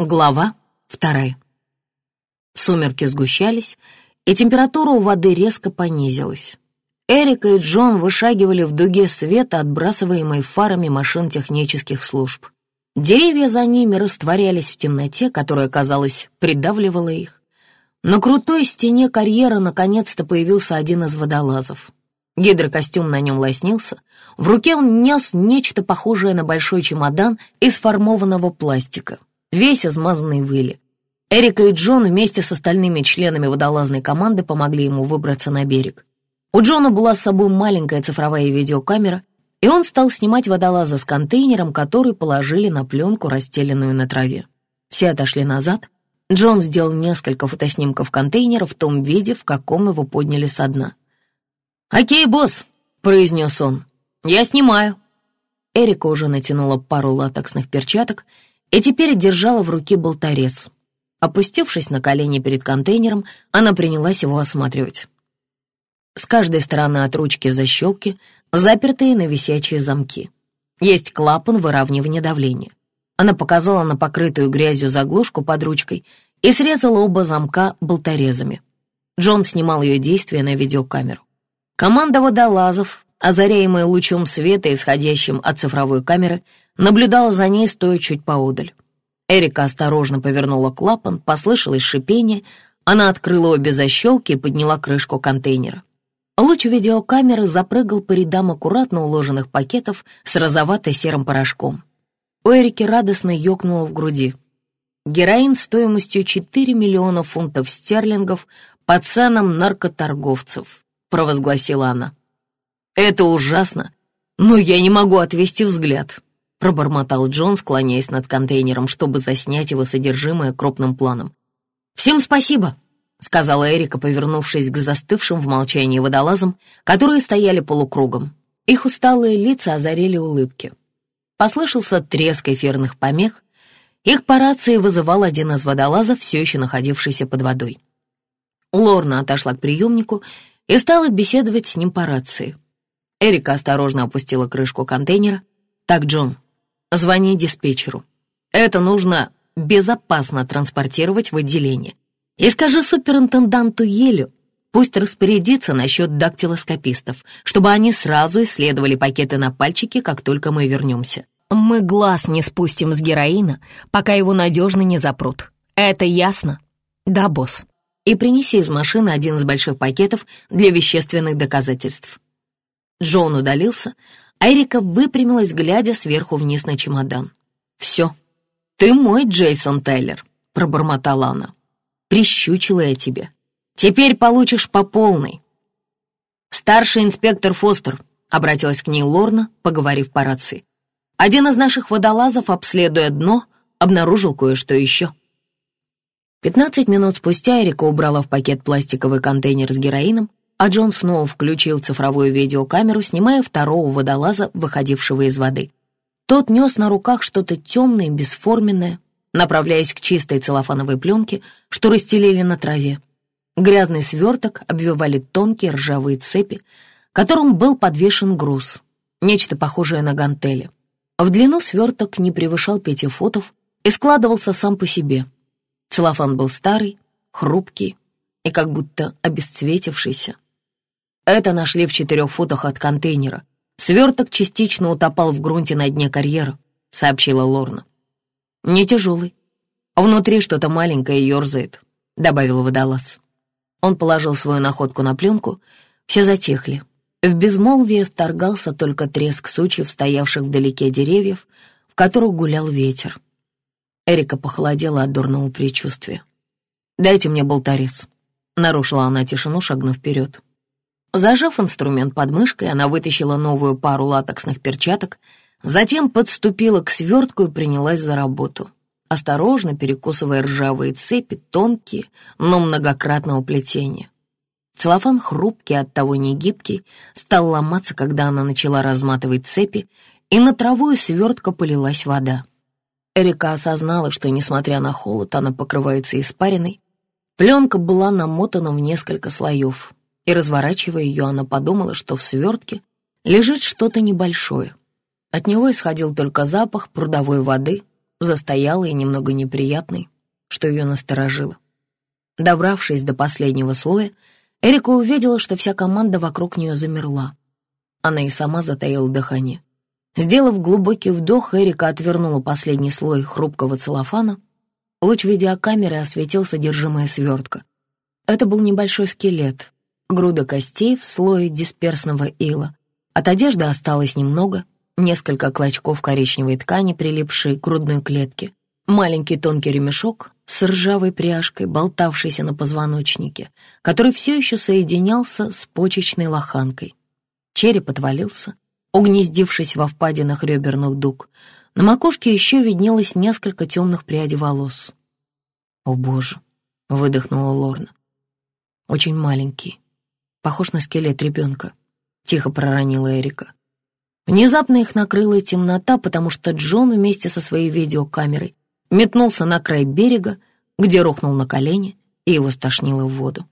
Глава вторая. Сумерки сгущались, и температура у воды резко понизилась. Эрика и Джон вышагивали в дуге света, отбрасываемой фарами машин технических служб. Деревья за ними растворялись в темноте, которая, казалось, придавливала их. На крутой стене карьера наконец-то появился один из водолазов. Гидрокостюм на нем лоснился, в руке он нес нечто похожее на большой чемодан из формованного пластика весь измазанный в иле. Эрика и Джон вместе с остальными членами водолазной команды помогли ему выбраться на берег. У Джона была с собой маленькая цифровая видеокамера, и он стал снимать водолаза с контейнером, который положили на пленку, расстеленную на траве. Все отошли назад. Джон сделал несколько фотоснимков контейнера в том виде, в каком его подняли со дна. «Окей, босс», — произнес он, — «я снимаю». Эрика уже натянула пару латексных перчаток и теперь держала в руке болторез. Опустившись на колени перед контейнером, она принялась его осматривать. С каждой стороны от ручки защелки, запертые на висячие замки. Есть клапан выравнивания давления. Она показала на покрытую грязью заглушку под ручкой и срезала оба замка болторезами. Джон снимал ее действия на видеокамеру. Команда водолазов, озаряемая лучом света, исходящим от цифровой камеры, наблюдала за ней, стоя чуть поодаль. Эрика осторожно повернула клапан, послышалось шипение, она открыла обе защелки и подняла крышку контейнера. Луч видеокамеры запрыгал по рядам аккуратно уложенных пакетов с розовато-серым порошком. У Эрики радостно ёкнуло в груди. Героин стоимостью 4 миллиона фунтов стерлингов по ценам наркоторговцев, провозгласила она. Это ужасно, но я не могу отвести взгляд пробормотал Джон, склоняясь над контейнером, чтобы заснять его содержимое крупным планом. «Всем спасибо», — сказала Эрика, повернувшись к застывшим в молчании водолазам, которые стояли полукругом. Их усталые лица озарили улыбки. Послышался треск эфирных помех. Их по рации вызывал один из водолазов, все еще находившийся под водой. Лорна отошла к приемнику и стала беседовать с ним по рации. Эрика осторожно опустила крышку контейнера. «Так, Джон, Звони диспетчеру. Это нужно безопасно транспортировать в отделение. И скажи суперинтенданту Елю, пусть распорядится насчет дактилоскопистов, чтобы они сразу исследовали пакеты на пальчике, как только мы вернемся. Мы глаз не спустим с героина, пока его надежно не запрут. Это ясно? Да, босс. И принеси из машины один из больших пакетов для вещественных доказательств. Джон удалился, Эрика выпрямилась, глядя сверху вниз на чемодан. «Все, ты мой Джейсон Тайлер», — пробормотала она. «Прищучила я тебе. Теперь получишь по полной». «Старший инспектор Фостер», — обратилась к ней Лорна, поговорив по рации. «Один из наших водолазов, обследуя дно, обнаружил кое-что еще». Пятнадцать минут спустя Эрика убрала в пакет пластиковый контейнер с героином, а Джон снова включил цифровую видеокамеру, снимая второго водолаза, выходившего из воды. Тот нес на руках что-то темное, бесформенное, направляясь к чистой целлофановой пленке, что расстелили на траве. Грязный сверток обвивали тонкие ржавые цепи, которым был подвешен груз, нечто похожее на гантели. В длину сверток не превышал пяти футов и складывался сам по себе. Целлофан был старый, хрупкий и как будто обесцветившийся. Это нашли в четырех футах от контейнера. Сверток частично утопал в грунте на дне карьера, сообщила Лорна. Не тяжелый. Внутри что-то маленькое ерзает, добавил водолаз. Он положил свою находку на пленку, все затихли. В безмолвие вторгался только треск сучьев, стоявших вдалеке деревьев, в которых гулял ветер. Эрика похолодела от дурного предчувствия. «Дайте мне болторез», — нарушила она тишину, шагнув вперед. Зажав инструмент под мышкой, она вытащила новую пару латексных перчаток, затем подступила к свертку и принялась за работу, осторожно перекусывая ржавые цепи, тонкие, но многократного плетения. Целлофан хрупкий, оттого не гибкий, стал ломаться, когда она начала разматывать цепи, и на траву и свертка полилась вода. Эрика осознала, что, несмотря на холод, она покрывается испариной. Пленка была намотана в несколько слоев, и, разворачивая ее, она подумала, что в свертке лежит что-то небольшое. От него исходил только запах прудовой воды, застоялой и немного неприятной, что ее насторожило. Добравшись до последнего слоя, Эрика увидела, что вся команда вокруг нее замерла. Она и сама затаила дыхание. Сделав глубокий вдох, Эрика отвернула последний слой хрупкого целлофана. Луч видеокамеры осветил содержимое свертка. Это был небольшой скелет, груда костей в слое дисперсного ила. От одежды осталось немного, несколько клочков коричневой ткани, прилипшей к грудной клетке, маленький тонкий ремешок с ржавой пряжкой, болтавшийся на позвоночнике, который все еще соединялся с почечной лоханкой. Череп отвалился, угнездившись во впадинах реберных дуг. На макушке еще виднелось несколько темных прядей волос. «О, Боже!» — выдохнула Лорна. «Очень маленький. Похож на скелет ребенка», — тихо проронила Эрика. Внезапно их накрыла темнота, потому что Джон вместе со своей видеокамерой метнулся на край берега, где рухнул на колени, и его стошнило в воду.